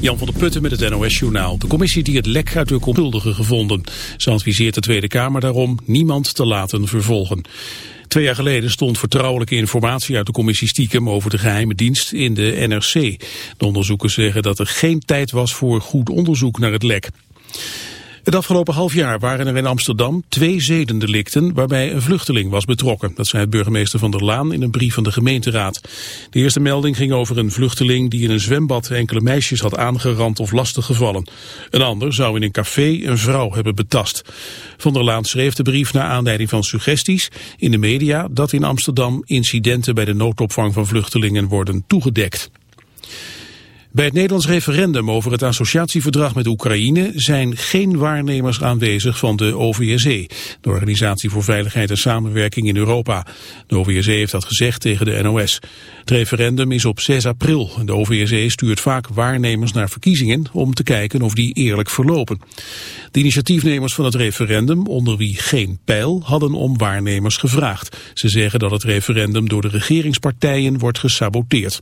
Jan van der Putten met het NOS-journaal. De commissie die het lek uit de onschuldigen gevonden. Ze adviseert de Tweede Kamer daarom niemand te laten vervolgen. Twee jaar geleden stond vertrouwelijke informatie uit de commissie stiekem over de geheime dienst in de NRC. De onderzoekers zeggen dat er geen tijd was voor goed onderzoek naar het lek. Het afgelopen half jaar waren er in Amsterdam twee zedendelicten waarbij een vluchteling was betrokken. Dat zei burgemeester Van der Laan in een brief van de gemeenteraad. De eerste melding ging over een vluchteling die in een zwembad enkele meisjes had aangerand of lastiggevallen. Een ander zou in een café een vrouw hebben betast. Van der Laan schreef de brief naar aanleiding van suggesties in de media dat in Amsterdam incidenten bij de noodopvang van vluchtelingen worden toegedekt. Bij het Nederlands referendum over het associatieverdrag met Oekraïne zijn geen waarnemers aanwezig van de OVSE, de Organisatie voor Veiligheid en Samenwerking in Europa. De OVSE heeft dat gezegd tegen de NOS. Het referendum is op 6 april. De OVSE stuurt vaak waarnemers naar verkiezingen om te kijken of die eerlijk verlopen. De initiatiefnemers van het referendum, onder wie geen pijl, hadden om waarnemers gevraagd. Ze zeggen dat het referendum door de regeringspartijen wordt gesaboteerd.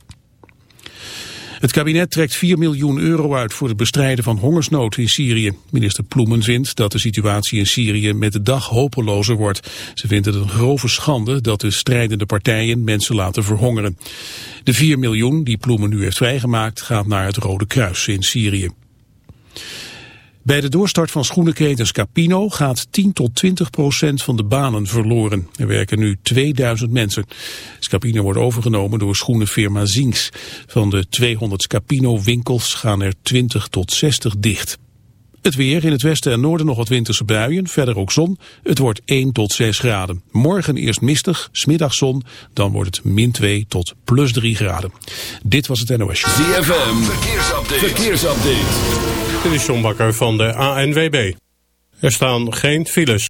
Het kabinet trekt 4 miljoen euro uit voor het bestrijden van hongersnood in Syrië. Minister Ploemen vindt dat de situatie in Syrië met de dag hopelozer wordt. Ze vindt het een grove schande dat de strijdende partijen mensen laten verhongeren. De 4 miljoen die Ploemen nu heeft vrijgemaakt gaat naar het Rode Kruis in Syrië. Bij de doorstart van schoenenketens Capino gaat 10 tot 20 procent van de banen verloren. Er werken nu 2000 mensen. Scapino wordt overgenomen door schoenenfirma Zinks. Van de 200 Scapino winkels gaan er 20 tot 60 dicht. Het weer in het westen en noorden nog wat winterse buien, verder ook zon. Het wordt 1 tot 6 graden. Morgen eerst mistig, smiddag zon, dan wordt het min 2 tot plus 3 graden. Dit was het NOS. ZFM, verkeersupdate. verkeersupdate. Dit is John Bakker van de ANWB. Er staan geen files.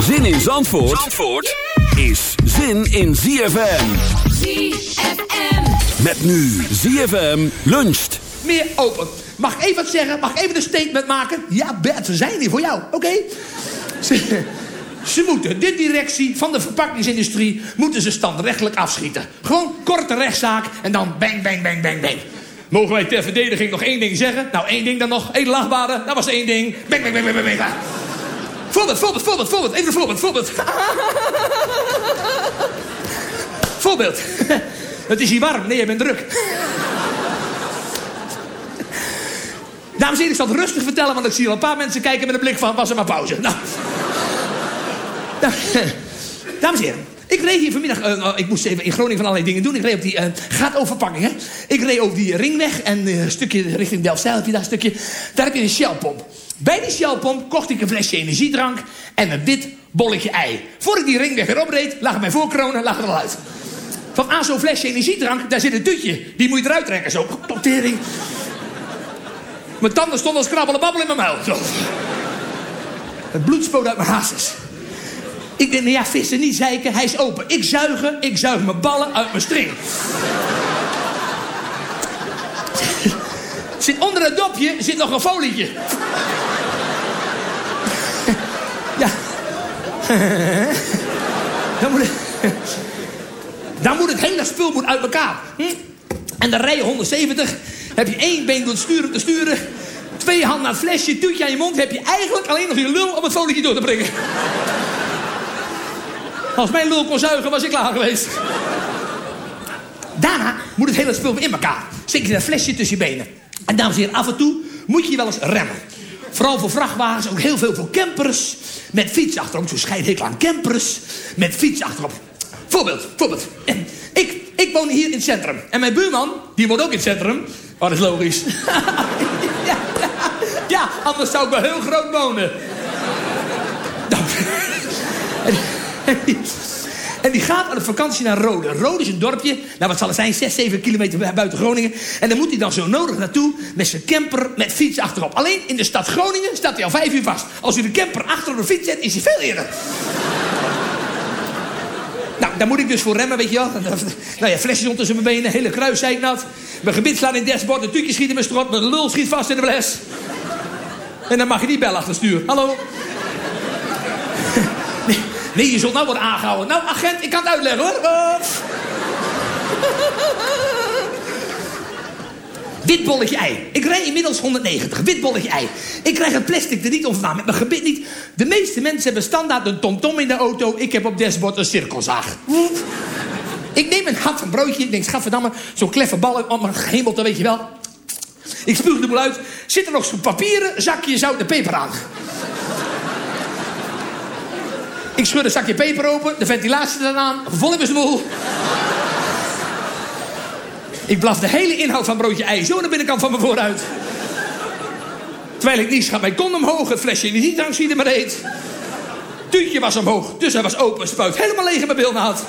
Zin in Zandvoort, Zandvoort is zin in ZFM. ZFM. Met nu ZFM luncht. Meer open. Mag ik even wat zeggen? Mag ik even een statement maken? Ja, Bert, we zijn hier voor jou. Oké? Ze, ze moeten, de directie van de verpakkingsindustrie... moeten ze standrechtelijk afschieten. Gewoon korte rechtszaak en dan bang, bang, bang, bang, bang. Mogen wij ter verdediging nog één ding zeggen? Nou, één ding dan nog. Edelachtbare, dat was één ding. Bang, bang, bang, bang, bang, bang. Voorbeeld, voorbeeld, voorbeeld, voorbeeld. Even een voorbeeld, voorbeeld. voorbeeld. Het is hier warm. Nee, je bent druk. Dames en heren, ik zal het rustig vertellen, want ik zie al een paar mensen kijken met een blik van, was er maar pauze. Nou. Nou, Dames en heren, ik reed hier vanmiddag, eh, oh, ik moest even in Groningen van allerlei dingen doen. Ik reed op die, eh gaat over verpakkingen. Ik reed over die ringweg en eh, een stukje richting Delfzijl heb je daar een stukje. Daar heb je een Shellpomp. Bij die Shellpomp kocht ik een flesje energiedrank en een wit bolletje ei. Voor ik die ringweg weer opreed, lag mijn voorkronen lag er al uit. Van aan zo'n flesje energiedrank, daar zit een dutje. Die moet je eruit trekken, zo. Totering. Mijn tanden stonden als krabbelen babbel in mijn muil. Het bloed spoot uit mijn hazes. Ik denk, nou ja, vissen niet zeiken, hij is open. Ik zuigen, ik zuig mijn ballen uit mijn string. Zit onder het dopje zit nog een folietje. dan, moet het, dan moet het hele spul moet uit elkaar. Hm? En dan rij je 170. Heb je één been door het sturen te sturen. Twee handen naar het flesje, tuutje aan je mond. Heb je eigenlijk alleen nog je lul om het folietje door te brengen. Als mijn lul kon zuigen, was ik klaar geweest. Daarna moet het hele spul weer in elkaar. Steek je dat flesje tussen je benen. En dames en heren, af en toe moet je wel eens remmen. Vooral voor vrachtwagens, ook heel veel voor campers. Met fiets achterop, zo scheidhekel aan campers. Met fiets achterop. Voorbeeld, voorbeeld. Ik, ik woon hier in het centrum. En mijn buurman, die woont ook in het centrum. Oh, dat is logisch. ja, ja, anders zou ik wel heel groot wonen. Nou, en, die, die gaat aan de vakantie naar Rode. Rode is een dorpje, nou wat zal het zijn, 6, 7 kilometer buiten Groningen. En dan moet hij dan zo nodig naartoe met zijn camper met fiets achterop. Alleen in de stad Groningen staat hij al 5 uur vast. Als u de camper achter op de fiets zet, is hij veel eerder. Nou, daar moet ik dus voor remmen, weet je wel. Nou ja, flesjes onder mijn benen, hele kruis zeiknat. Mijn gebit slaat in het dashboard, de tukje schiet in mijn strot, mijn lul schiet vast in de bles. En dan mag je niet bellen achter stuur. Hallo? Nee, nee, je zult nou worden aangehouden. Nou, agent, ik kan het uitleggen, hoor. Wit bolletje ei. Ik rij inmiddels 190. Wit bolletje ei. Ik krijg het plastic er niet vandaan. Met mijn gebit niet. De meeste mensen hebben standaard een tomtom in de auto. Ik heb op dashboard een cirkelzaag. Ik neem een hap van broodje. Ik denk, schatverdamme, zo'n kleffe bal op mijn hemelte, weet je wel. Ik spuug de boel uit. Zit er nog zo'n papieren zakje zout en peper aan. Ik schud een zakje peper open. De ventilatie eraan. Vervolgens de boel. Ik blaf de hele inhoud van broodje ei zo naar de binnenkant van mijn vooruit. Terwijl ik niets gaat mijn kon omhoog. Het flesje die niet zie maar eet. Tuutje was omhoog, dus hij was open. Spuit helemaal leeg in mijn bilnaad.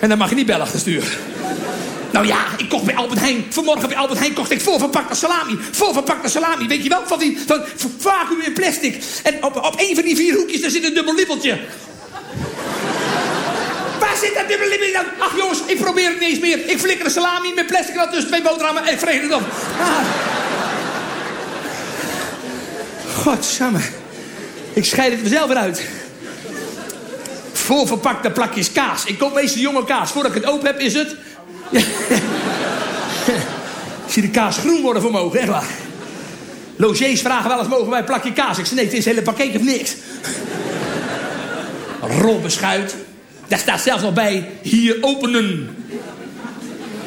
En dan mag je niet bellen achter stuur. Nou ja, ik kocht bij Albert Heijn. Vanmorgen bij Albert Heijn kocht ik voorverpakte salami. Voorverpakte salami, weet je wel? Van die van vacuüm in plastic. En op, op een van die vier hoekjes, daar zit een dubbel lippeltje. Waar zit dat dubbel lippeltje dan? Ach jongens, ik probeer het niet eens meer. Ik flikker de salami met plastic rand tussen twee boterhammen en het op. Ah. Godsamme. Ik scheid het mezelf eruit. Voorverpakte plakjes kaas. Ik koop meestal jonge kaas. Voordat ik het open heb, is het... ik zie de kaas groen worden voor mogen, echt waar. Logiers vragen wel eens, mogen wij een plakje kaas? Ik zeg, nee, het is hele pakketje of niks. Rolbeschuit. Daar staat zelfs nog bij, hier openen.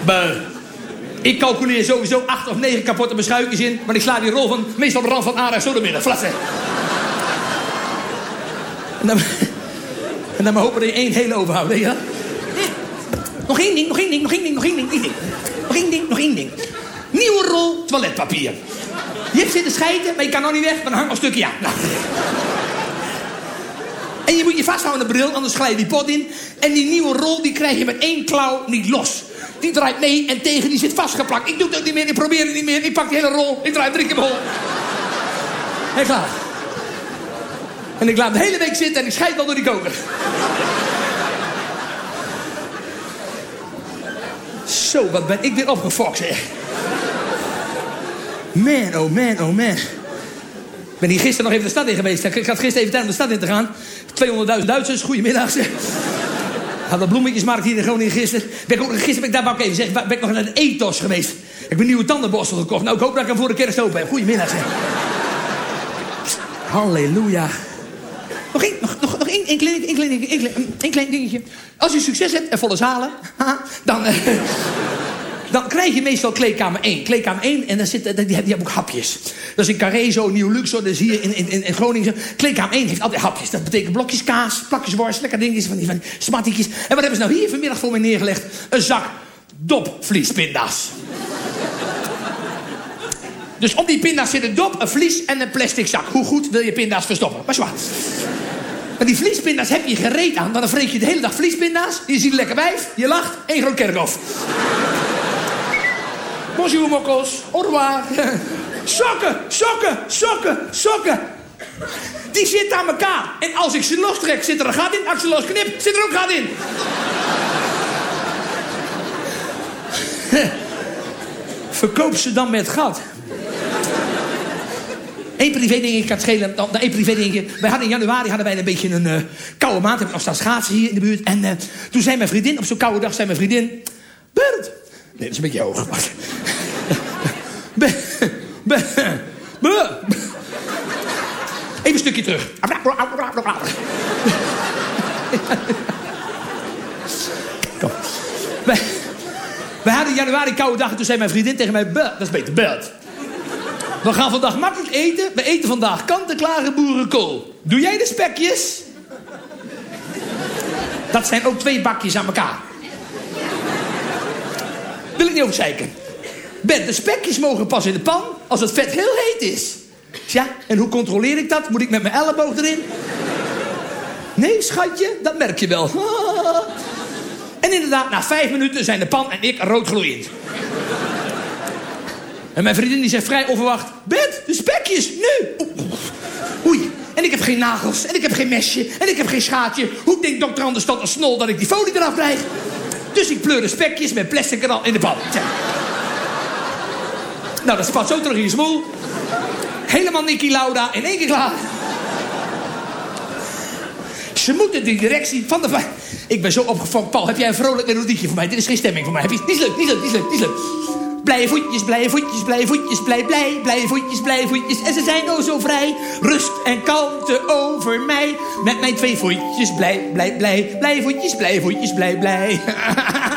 Buh. Ik calculeer sowieso acht of negen kapotte beschuitjes in... maar ik sla die rol van, meestal de rand van aardappel zo midden. Flatsen. En dan, maar hopen dat je één hele overhoudt, wel? Nog één ding, nog één ding, nog één ding, nog één ding, één ding. Nog één ding, nog één ding. Nieuwe rol toiletpapier. Je hebt zitten scheiden, maar je kan nog niet weg, maar dan hangt nog een stukje aan. En je moet je vasthouden aan de bril, anders glij je die pot in. En die nieuwe rol, die krijg je met één klauw niet los. Die draait mee en tegen die zit vastgeplakt. Ik doe het ook niet meer, ik probeer het niet meer. Ik pak die hele rol, ik draai drie keer hol. En klaar. En ik laat de hele week zitten en ik scheid wel door die koker. Zo, wat ben ik weer opgefokt, zeg. Man, oh man, oh man. Ik ben hier gisteren nog even de stad in geweest. Ik had gisteren even tijd om de stad in te gaan. 200.000 Duitsers, goedemiddag. zeg. Had de bloemetjesmarkt hier in Groningen gisteren. Ben ik gisteren ben ik daar wou ik ben ik nog naar de ethos geweest. Ik ben nieuwe tandenborstel gekocht. Nou, ik hoop dat ik hem voor de kerst open heb. Goedemiddag, zeg. Halleluja. Nog één, nog, nog, nog één, één, klein, één, klein, één, klein, één klein dingetje. Als je succes hebt en volle zalen, dan, eh, dan krijg je meestal kleedkamer 1. Kleedkamer 1 en dan zit, die, die hebben ook hapjes. Dat is in Carré zo, Nieuw Luxor, dat is hier in, in, in Groningen. Kleedkamer 1 heeft altijd hapjes. Dat betekent blokjes kaas, plakjes worst, lekker dingetjes van die, van die smattietjes. En wat hebben ze nou hier vanmiddag voor me neergelegd? Een zak dopvliespinda's. Dus op die pinda's zit een dop, een vlies en een plastic zak. Hoe goed wil je pinda's verstoppen? Maar zwaar. Maar die vliespinda's heb je gereed aan. Dan vreet je de hele dag vliespinda's. Je ziet er lekker wijf. Je lacht. één groot kerkhof. Bonjour, mokkels. Au revoir. Sokken, sokken, sokken, sokken. Die zitten aan elkaar. En als ik ze lostrek, zit er een gat in. Als ik ze zit er ook gat in. Verkoop ze dan met gat. Eén privé ding, ik kan schelen. Nou, één privé dingetje. Wij hadden in januari hadden wij een beetje een eh, koude maand. Heb ik nog staan schaatsen hier in de buurt. En eh, toen zei mijn vriendin, op zo'n koude dag, zei mijn vriendin... Bert! Nee, dat is een beetje hoog. Even een stukje terug. Kom. Wij, hadden in januari koude dag en toen zei mijn vriendin tegen mij... "Bert, dat is beter, Bert. We gaan vandaag makkelijk eten. We eten vandaag kant-en-klare boerenkool. Doe jij de spekjes? Dat zijn ook twee bakjes aan elkaar. Wil ik niet over zeiken. Ben, de spekjes mogen pas in de pan als het vet heel heet is. Tja, en hoe controleer ik dat? Moet ik met mijn elleboog erin? Nee, schatje, dat merk je wel. En inderdaad, na vijf minuten zijn de pan en ik roodgloeiend. En mijn vriendin die zegt vrij onverwacht... Bert, de spekjes, nu! Oei, en ik heb geen nagels, en ik heb geen mesje, en ik heb geen schaatje. Hoe denkt dokter Anders tot een snol dat ik die folie eraf krijg? Dus ik pleur de spekjes met plastic er al in de pan. Nou, dat spat zo terug in je smoel. Helemaal Nicky Lauda in één keer klaar. Ze moeten de directie van de... Ik ben zo opgefokt. Paul, heb jij een vrolijk melodietje voor mij? Dit is geen stemming voor mij. Heb je... Niet leuk, niet leuk, niet leuk, niet leuk. Blije voetjes, blije voetjes, blije voetjes, blij, blij, blije voetjes, blije voetjes. En ze zijn oh zo vrij. Rust en kalmte over mij. Met mijn twee voetjes, blij, blij, blij. Blije voetjes, blije voetjes, blij, blij.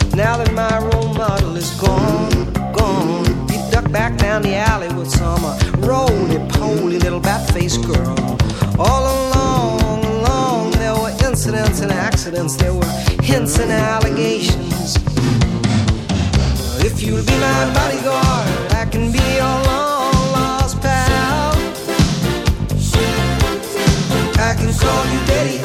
now that my role model is gone? Gone. He ducked back down the alley with some uh, roly-poly little bat-faced girl. All along, along, there were incidents and accidents. There were hints and allegations. If you'll be my bodyguard, I can be your long lost pal. I can call you Betty,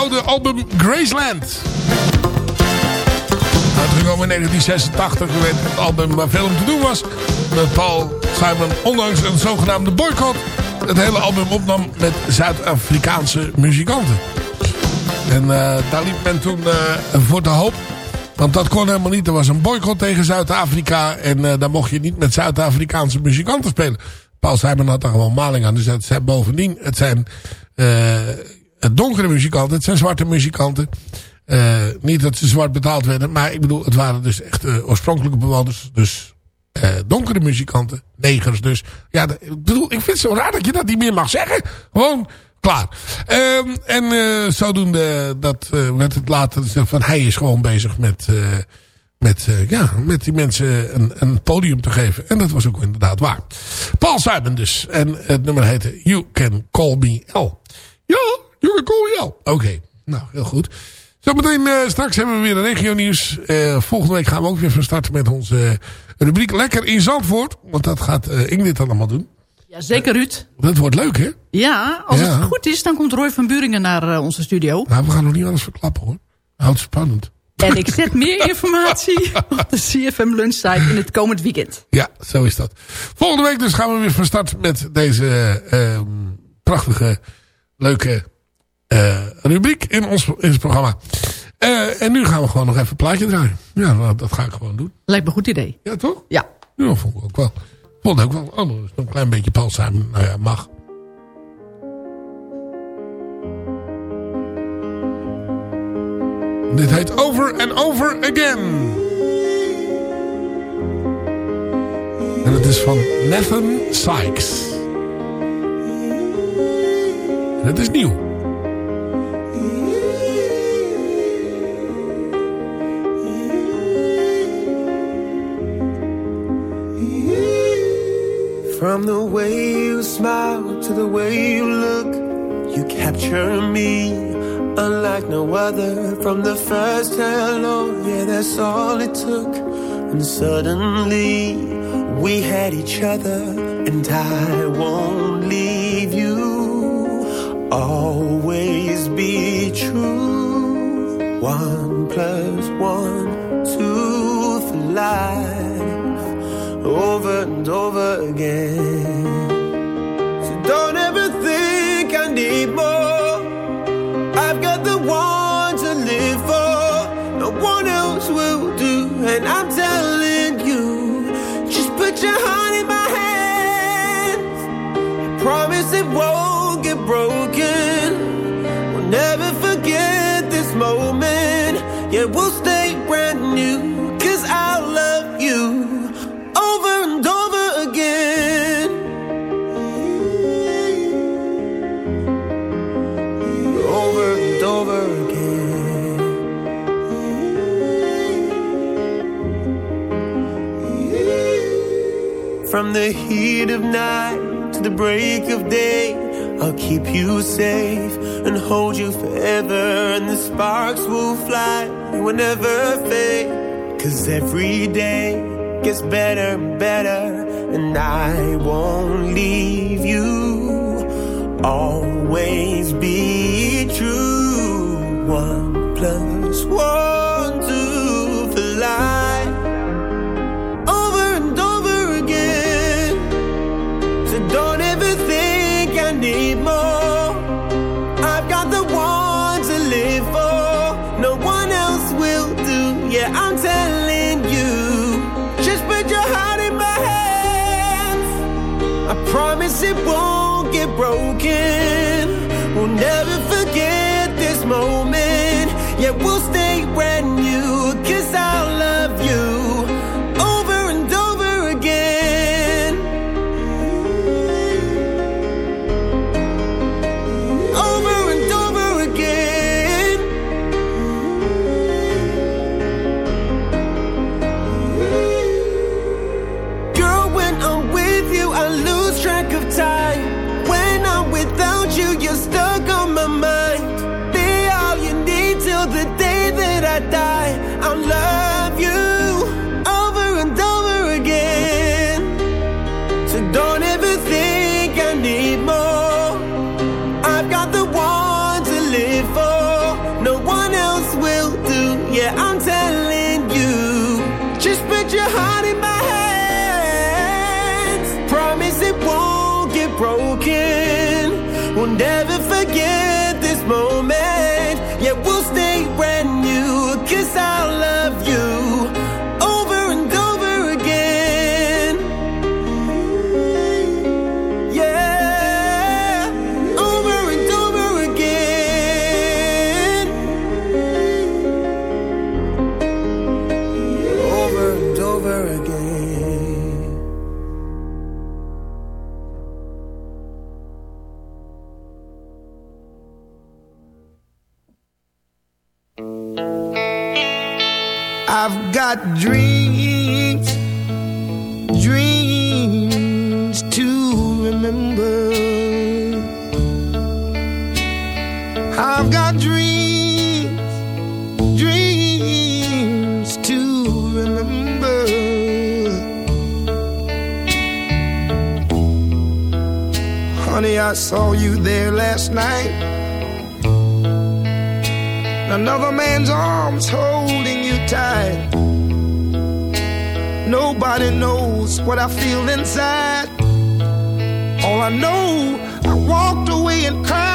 oude album Graceland. Uitgekomen in 1986. U weet het album waar veel om te doen was. Dat Paul Simon, ondanks een zogenaamde boycott... het hele album opnam met Zuid-Afrikaanse muzikanten. En eh, daar liep men toen eh, voor de hoop. Want dat kon helemaal niet. Er was een boycott tegen Zuid-Afrika. En uh, daar mocht je niet met Zuid-Afrikaanse muzikanten spelen. Paul Simon had daar gewoon maling aan. Dus het zijn bovendien, het zijn donkere muzikanten. Het zijn zwarte muzikanten. niet dat ze zwart betaald werden. Maar ik bedoel, het waren dus echt oorspronkelijke bewoners. Dus donkere muzikanten. Negers dus. Ja, ik bedoel, ik vind het zo raar dat je dat niet meer mag zeggen. Gewoon Klaar. Um, en zodoende dat, werd het later van hij is gewoon bezig met, met, ja, met die mensen een, een podium te geven. En dat was ook inderdaad waar. Paul Simon dus. En het nummer heette You Can Call Me L. Ja, You Can Call Me L. Oké, okay. nou heel goed. Zometeen straks hebben we weer een regio nieuws. volgende week gaan we ook weer van starten met onze rubriek Lekker in Zandvoort. Want dat gaat Ingrid allemaal doen. Ja, zeker Ruud. Dat wordt leuk, hè? Ja, als het goed is, dan komt Roy van Buringen naar uh, onze studio. Nou, we gaan nog niet alles verklappen, hoor. Houd het spannend. En ik zet meer informatie op de CFM Lunchsite in het komend weekend. Ja, zo is dat. Volgende week dus gaan we weer van start met deze uh, prachtige, leuke uh, rubriek in ons, in ons programma. Uh, en nu gaan we gewoon nog even een plaatje draaien. Ja, dat, dat ga ik gewoon doen. Lijkt me een goed idee. Ja, toch? Ja. Ja, vond ik ook wel. Vond ook wel. Oh, is nog een klein beetje Paul Simon. Nou ja, mag. Dit heet Over and Over Again. En het is van Nathan Sykes. En het is nieuw. From the way you smile to the way you look, you capture me unlike no other. From the first hello, yeah, that's all it took. And suddenly we had each other, and I won't leave you. Always be true. One plus one, two for life and over again. So don't ever think I need more. I've got the one to live for. No one else will do. And I'm telling From the heat of night to the break of day, I'll keep you safe and hold you forever, and the sparks will fly, they will never fade. Cause every day gets better and better, and I won't leave you. Always be true. One plus one, need more. I saw you there last night. Another man's arms holding you tight. Nobody knows what I feel inside. All I know, I walked away and cried.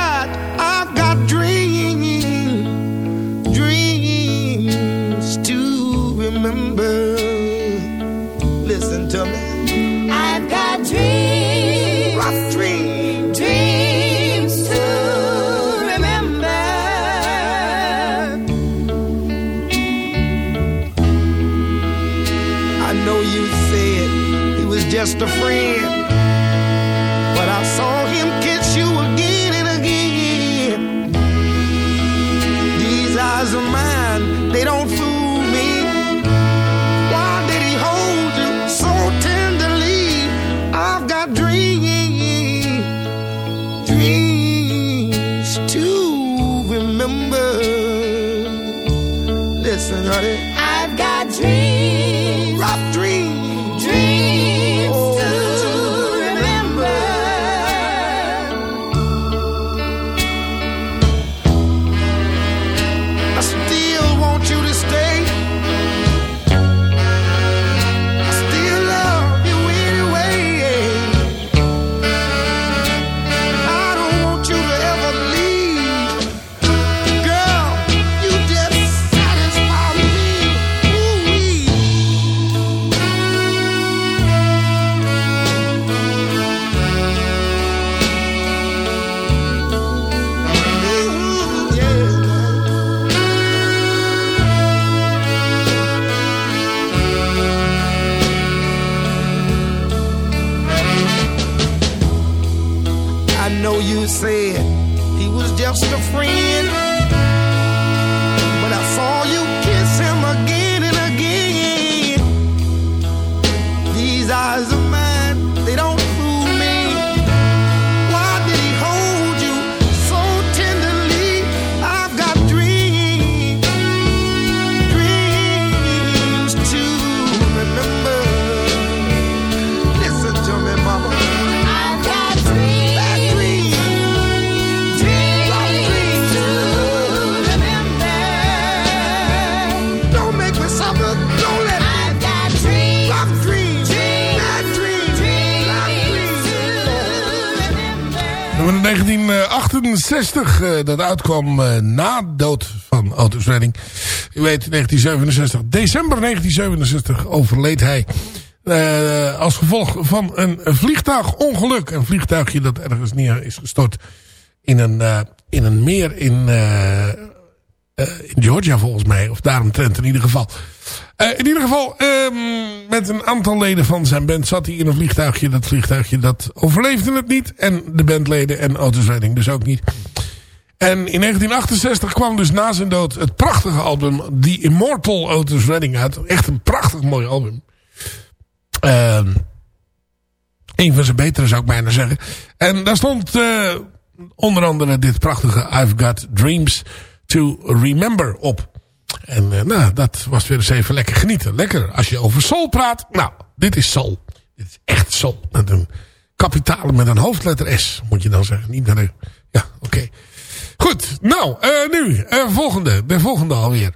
1968, eh, dat uitkwam eh, na dood van Otis Redding. U weet, 1967, december 1967 overleed hij. eh, als gevolg van een vliegtuigongeluk. Een vliegtuigje dat ergens neer is gestort in een, in een meer in, eh, in Georgia volgens mij. Of daaromtrent in ieder geval. Eh, in ieder geval, ehm, met een aantal leden van zijn band zat hij in een vliegtuigje. Dat vliegtuigje dat overleefde het niet. En de bandleden en Otis Redding dus ook niet. En in 1968 kwam dus na zijn dood het prachtige album The Immortal Otis Redding uit. Echt een prachtig mooi album. Ehm een van zijn betere zou ik bijna zeggen. En daar stond eh, onder andere dit prachtige I've Got Dreams to Remember op. En eh, nou, dat was weer eens even lekker genieten. Lekker als je over soul praat. Nou, dit is soul. Dit is echt soul. Met een kapitale, met een hoofdletter S, moet je dan zeggen. Niet een... Ja, oké. Goed, nou, eh, nu, eh, volgende. De volgende alweer.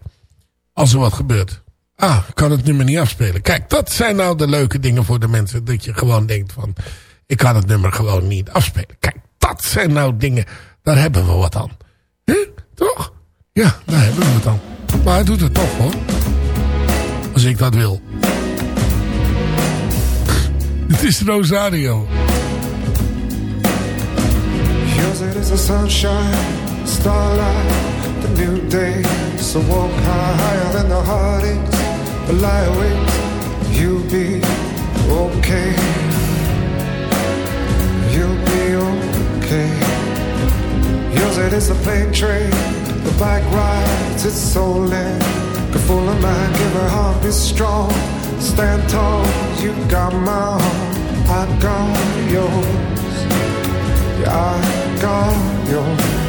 als er wat gebeurt. Ah, ik kan het nummer niet afspelen. Kijk, dat zijn nou de leuke dingen voor de mensen. Dat je gewoon denkt van, ik kan het nummer gewoon niet afspelen. Kijk, dat zijn nou dingen, daar hebben we wat aan. Hè? Toch? Ja, daar hebben we het aan. Maar hij doet het toch hoor. Als ik dat wil. Het is Rosario. Yours it is the sunshine, starlight, the new day. So walk higher than the heartaches, the lie awake. You'll be okay. You'll be okay. Yours it is the plane train, bike rides, it's stolen. Good full of mind, give her heart, be strong. Stand tall, you got my heart, I got yours. Yeah, I got yours.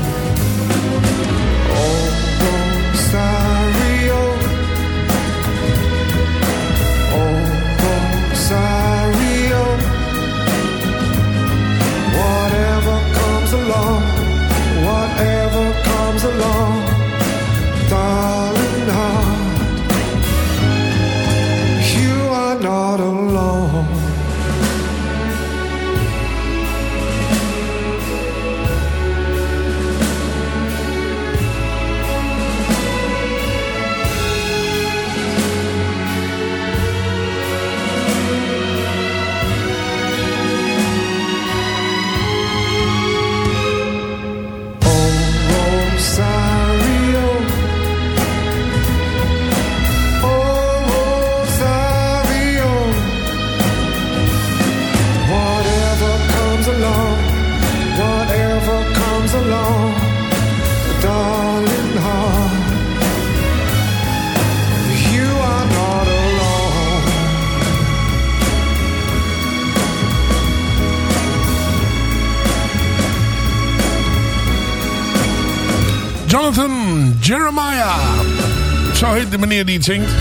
De meneer die het zingt.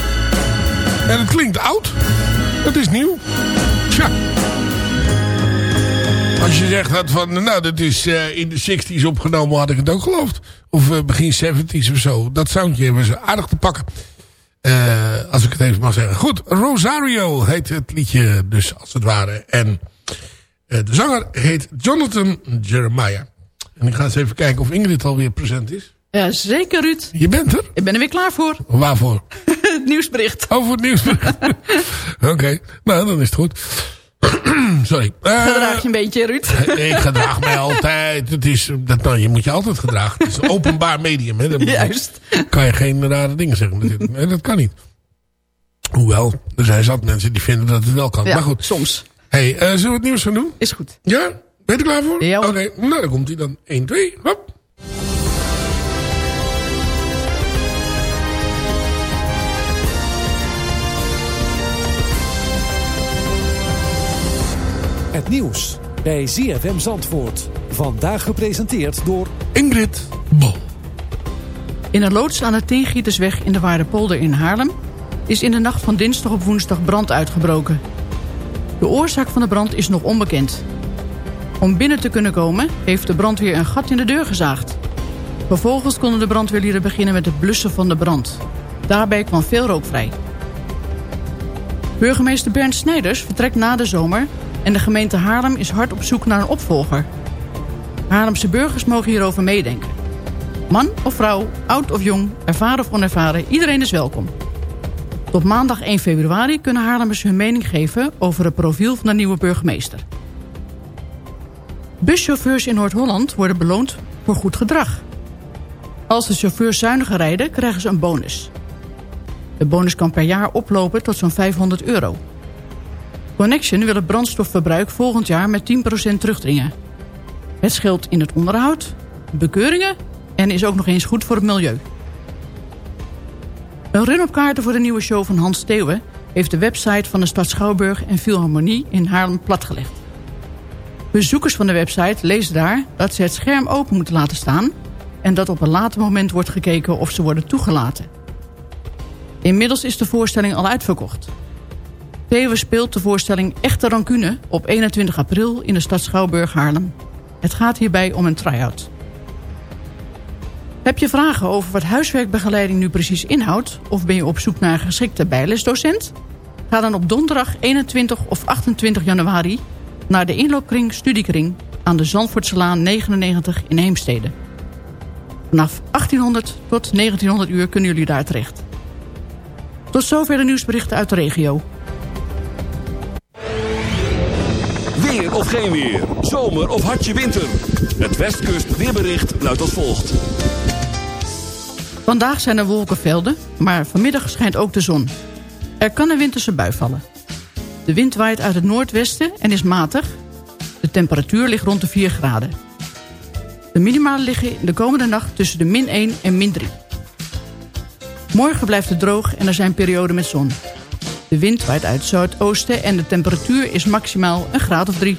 En het klinkt oud. Het is nieuw. Tja. Als je zegt dat van, nou, dat is eh, in de 60s opgenomen, had ik het ook geloofd. Of eh, begin 70s of zo. Dat soundje hebben ze aardig te pakken. Eh, als ik het even mag zeggen. Goed, Rosario heet het liedje dus, als het ware. En de zanger heet Jonathan Jeremiah. En ik ga eens even kijken of Ingrid alweer present is. Ja, zeker Ruud. Je bent er? Ik ben er weer klaar voor. Waarvoor? het nieuwsbericht. Oh, voor het nieuwsbericht. Oké, nou dan is het goed. Sorry. Eh, Gedraag je een beetje, Ruud. ik gedraag mij altijd. Het is, dat, nou, je moet je altijd gedragen. Het is een openbaar medium. Hè. Dan Juist. kan je geen rare dingen zeggen. Nee, dat kan niet. Hoewel, er zijn zat mensen die vinden dat het wel kan. Ja, maar goed. soms. Hey, eh, zullen we het nieuws gaan doen? Is goed. Ja? Ben je er klaar voor? Ja. Oké, nou dan komt hij dan. 1, 2, hop. Het nieuws bij ZFM Zandvoort. Vandaag gepresenteerd door Ingrid Bol. In een loods aan de Tiengietersweg in de Waardepolder in Haarlem... is in de nacht van dinsdag op woensdag brand uitgebroken. De oorzaak van de brand is nog onbekend. Om binnen te kunnen komen heeft de brandweer een gat in de deur gezaagd. Vervolgens konden de brandweerlieden beginnen met het blussen van de brand. Daarbij kwam veel rook vrij. Burgemeester Bernd Snijders vertrekt na de zomer... en de gemeente Haarlem is hard op zoek naar een opvolger. Haarlemse burgers mogen hierover meedenken. Man of vrouw, oud of jong, ervaren of onervaren, iedereen is welkom. Tot maandag 1 februari kunnen Haarlemmers hun mening geven... over het profiel van de nieuwe burgemeester. Buschauffeurs in Noord-Holland worden beloond voor goed gedrag. Als de chauffeurs zuiniger rijden, krijgen ze een bonus. De bonus kan per jaar oplopen tot zo'n 500 euro. Connection wil het brandstofverbruik volgend jaar met 10% terugdringen. Het scheelt in het onderhoud, bekeuringen en is ook nog eens goed voor het milieu. Een run op kaarten voor de nieuwe show van Hans Steeuwen... heeft de website van de stad Schouwburg en Philharmonie in Haarlem platgelegd. Bezoekers van de website lezen daar dat ze het scherm open moeten laten staan... en dat op een later moment wordt gekeken of ze worden toegelaten. Inmiddels is de voorstelling al uitverkocht. Theo speelt de voorstelling Echte Rancune op 21 april in de stad Schouwburg Haarlem. Het gaat hierbij om een try-out. Heb je vragen over wat huiswerkbegeleiding nu precies inhoudt... of ben je op zoek naar een geschikte bijlesdocent? Ga dan op donderdag 21 of 28 januari... naar de inloopkring Studiekring aan de Zandvoortselaan 99 in Heemstede. Vanaf 1800 tot 1900 uur kunnen jullie daar terecht. Tot zover de nieuwsberichten uit de regio. Of geen weer. Zomer of hartje winter. Het Westkust weerbericht luidt als volgt. Vandaag zijn er wolkenvelden, maar vanmiddag schijnt ook de zon. Er kan een winterse bui vallen. De wind waait uit het noordwesten en is matig. De temperatuur ligt rond de 4 graden. De minimalen liggen de komende nacht tussen de min 1 en min 3. Morgen blijft het droog en er zijn perioden met zon. De wind waait uit zuidoosten en de temperatuur is maximaal een graad of 3.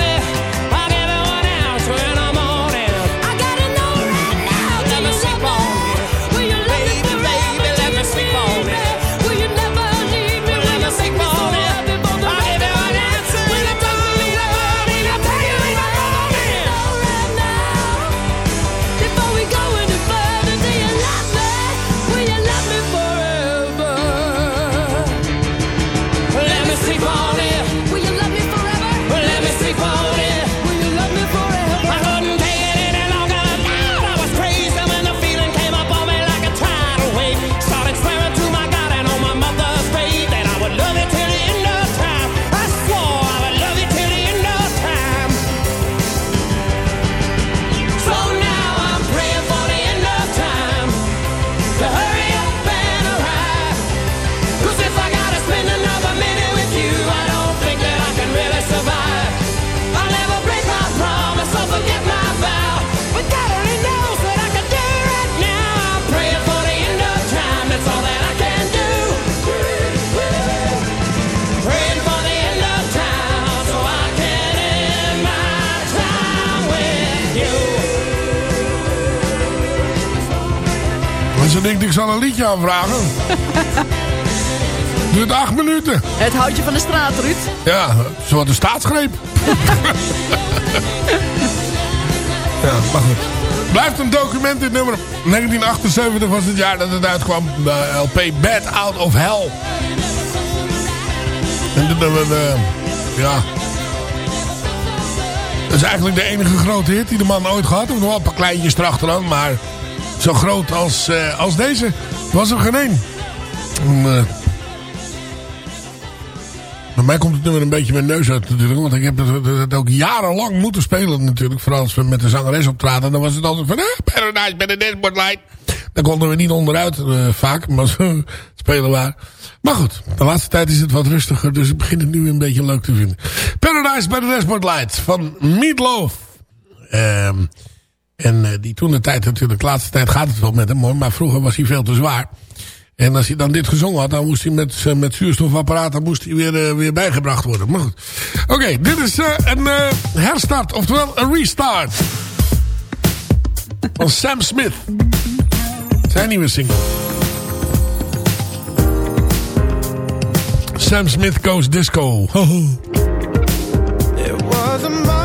ik zal een liedje aanvragen. Duurt acht minuten. Het houtje van de straat, Ruud. Ja, zo wat een staatsgreep. ja, mag goed. Blijft een document dit nummer. 1978 was het jaar dat het uitkwam. LP Bad Out of Hell. En dit eh, ja... Dat is eigenlijk de enige grote hit die de man ooit gehad heeft. Nog wel een paar kleintjes erachteraan, maar zo groot als, uh, als deze. Was er geen één. Eh, bij mij komt het nummer een beetje mijn neus uit natuurlijk. Want ik heb het, ook jarenlang moeten spelen natuurlijk. Vooral als we met de zangeres optraden. Dan was het altijd van... Eh, paradise bij de dashboard light. Daar konden we niet onderuit eh, vaak. Maar zo spelen waar. Maar goed, de laatste tijd is het wat rustiger. Dus ik begin het nu een beetje leuk te vinden. Paradise by the Dashboard Light van Meatloaf. Ehm... En eh, die toen de tijd natuurlijk, de laatste tijd gaat het wel met hem hoor. Maar vroeger was hij veel te zwaar. En als hij dan dit gezongen had, dan moest hij met, eh, met zuurstofapparaat dan moest hij weer, eh, weer bijgebracht worden. Maar goed. Oké, dit is een herstart, oftewel een restart. Van Sam Smith. Zijn nieuwe single. Sam Smith Goes Disco. It was a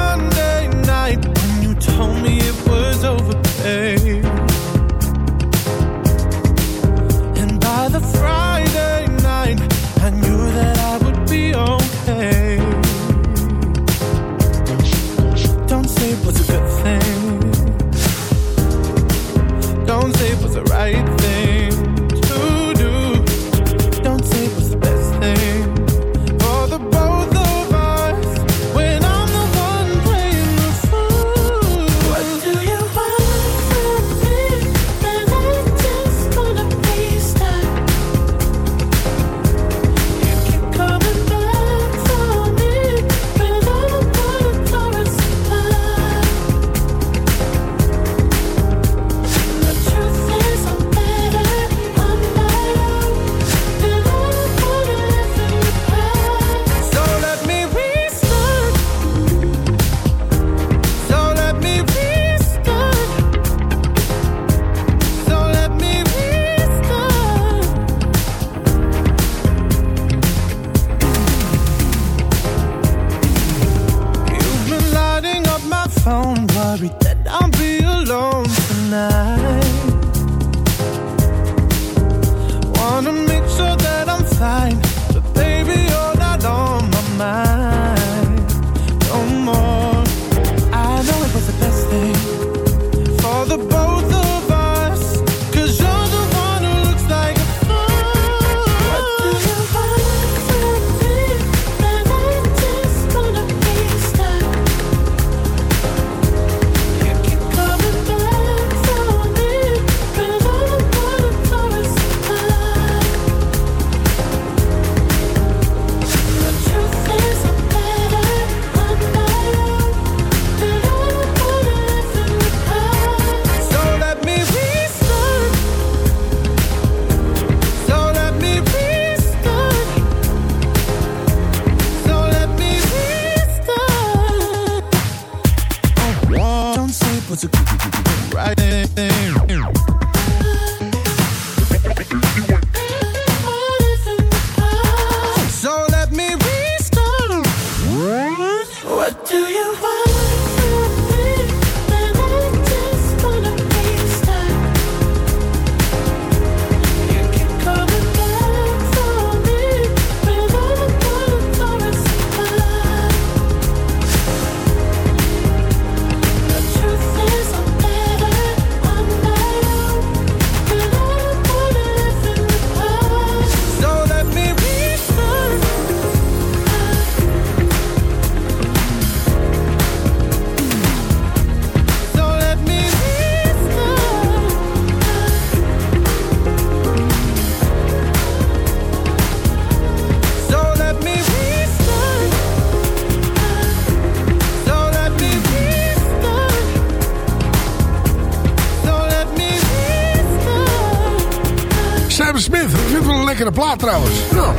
plaat trouwens. Ja.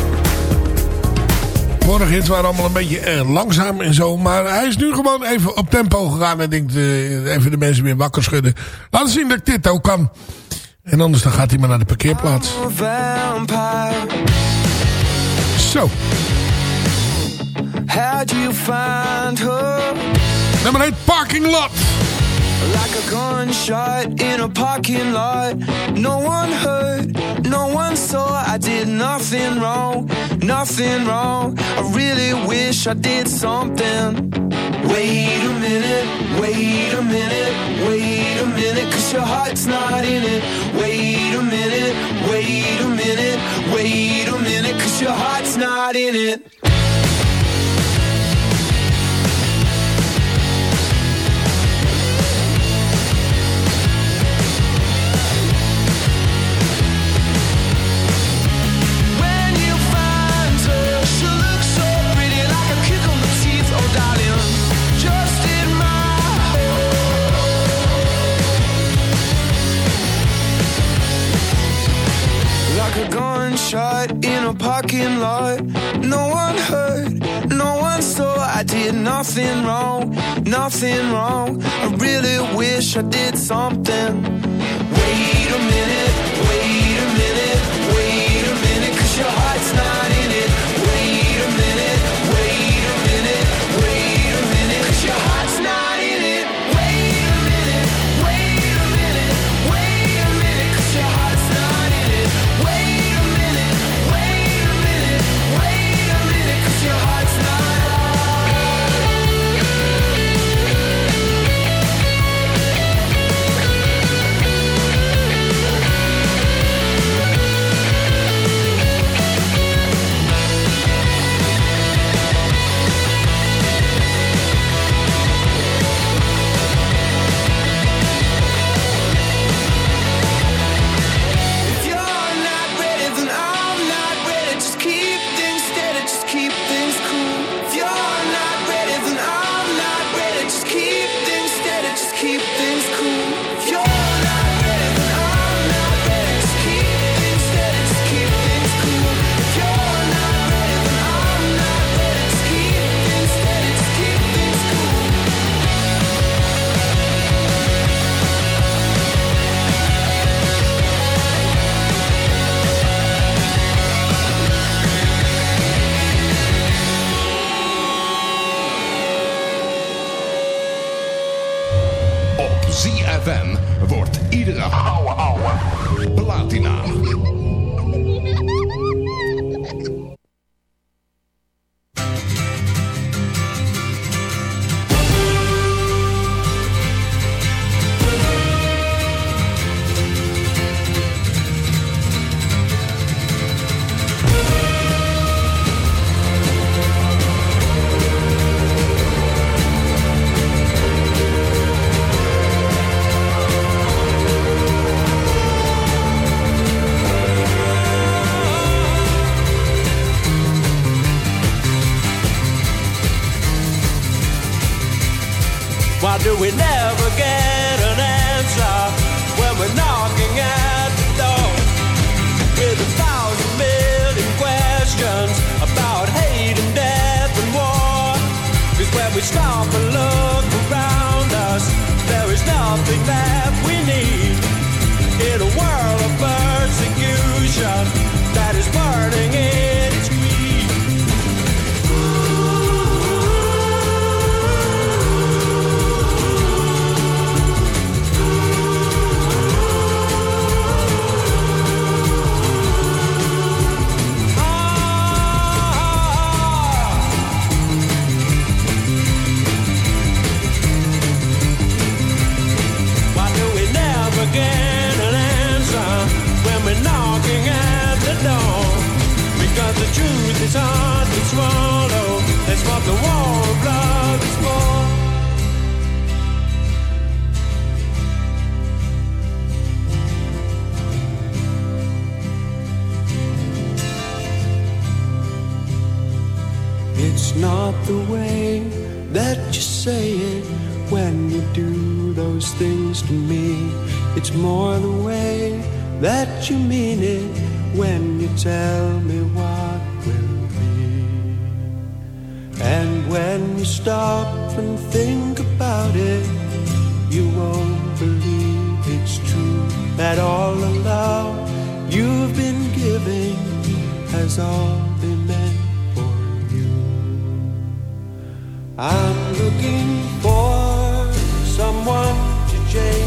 Vorige hits waren allemaal een beetje eh, langzaam en zo. Maar hij is nu gewoon even op tempo gegaan. En denkt eh, even de mensen weer wakker schudden. Laten zien dat ik dit ook kan. En anders dan gaat hij maar naar de parkeerplaats. Zo. How'd you find her? 1, Parking Lot. Like a gunshot in a parking lot. No one heard, no one saw. I did nothing wrong, nothing wrong. I really wish I did something. Wait a minute, wait a minute, wait a minute, cause your heart's not in it. Wait a minute, wait a minute, wait a minute, cause your heart's not in it. nothing wrong, nothing wrong. I really wish I did something. the way that you say it when you do those things to me. It's more the way that you mean it when you tell me what will be. And when you stop and think about it, you won't believe it's true that all the love you've been giving has all I'm looking for someone to change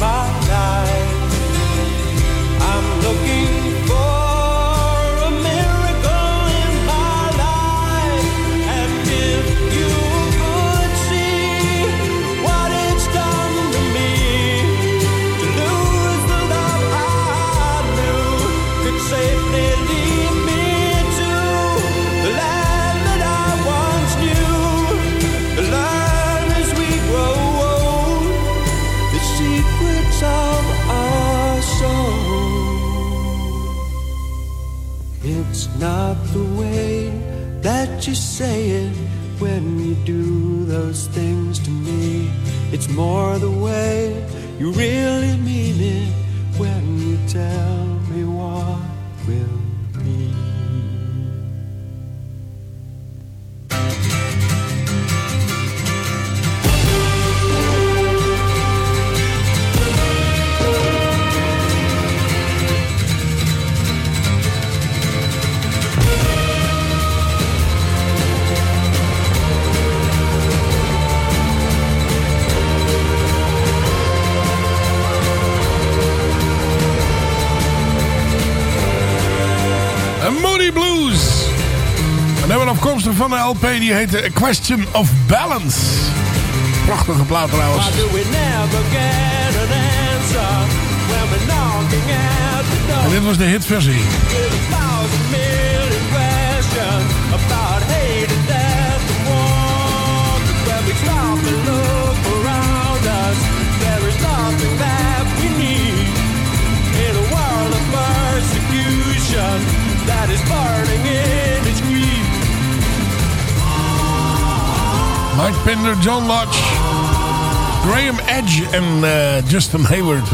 my life. I'm looking LP die heette A Question of Balance. Prachtige plaat trouwens. En dit was de hitversie. That is burning in Mike Pinder, John Lodge, Graham Edge en eh, Justin Hayward.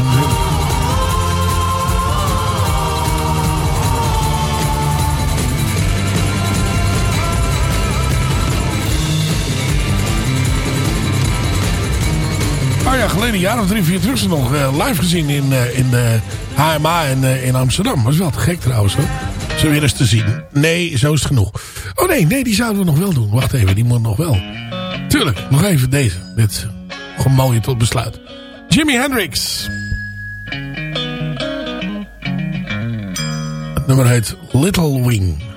paar jaar geleden, een jaar of drie, vier terug, ze nog eh, live gezien in, eh, in de HMA in, eh, in Amsterdam. Was wel te gek trouwens hoor. Zo weer eens te zien. Nee, zo is het genoeg. Oh nee, nee, die zouden we nog wel doen. Wacht even, die moet nog wel. Tuurlijk, nog even deze. Dit gewoon tot besluit. Jimi Hendrix. Het nummer heet Little Wing.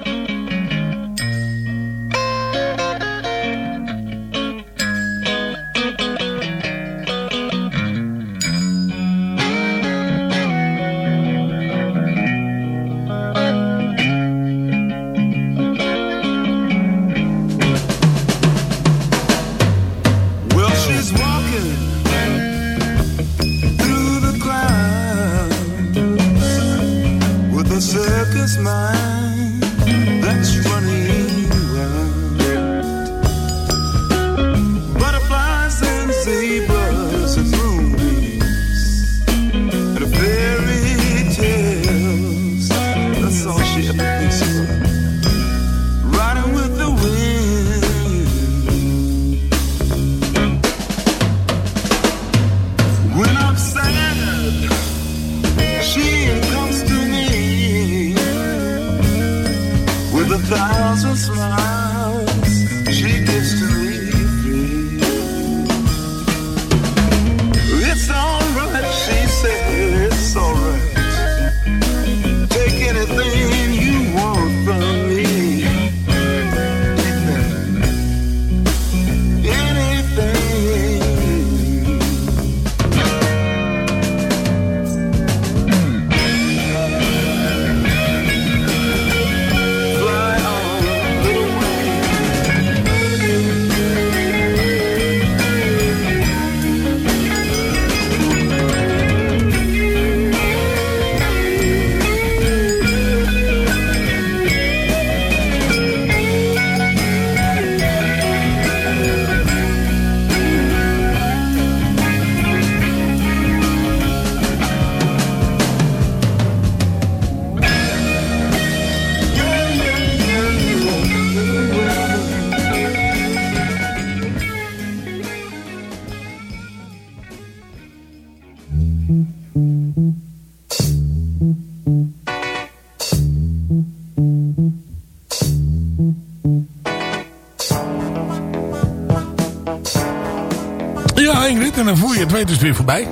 Weet is weer voorbij.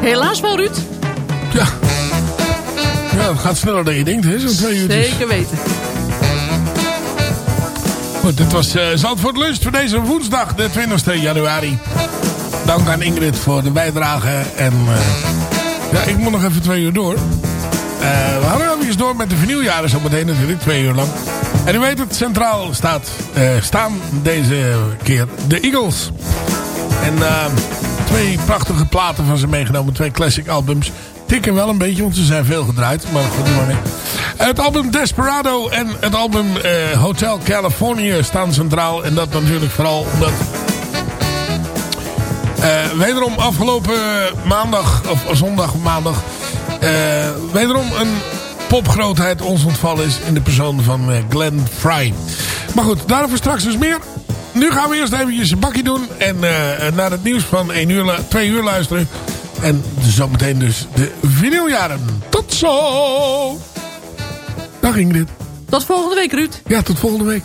Helaas wel, Ruud. Ja. Ja, het gaat sneller dan je denkt, hè, zo'n twee uur. Zeker weten. Goed, dit was eh Zandvoort Lunch voor deze woensdag, de 20 januari. Dank aan Ingrid voor de bijdrage. En eh, ja, ik moet nog even twee uur door. Eh, we gaan nog even door met de vernieuwjaren zo meteen natuurlijk, twee uur lang. En u weet het, centraal staat, staan deze keer de Eagles. En eh, twee prachtige platen van ze meegenomen, twee classic albums. Tikken wel een beetje, want ze zijn veel gedraaid. Maar goed, maar. Het album Desperado en het album eh, Hotel California staan centraal. En dat natuurlijk vooral omdat... eh, wederom afgelopen maandag, of zondag of maandag... eh, wederom een popgrootheid ons ontvallen is in de persoon van Glenn Fry. Maar goed, daarover straks dus meer. Nu gaan we eerst eventjes een bakje doen en eh, naar het nieuws van 1 uur, lu- 2 uur luisteren. En zometeen dus de vinyljaren. Tot zo! Dag Ingrid. Tot volgende week, Ruud. Ja, tot volgende week.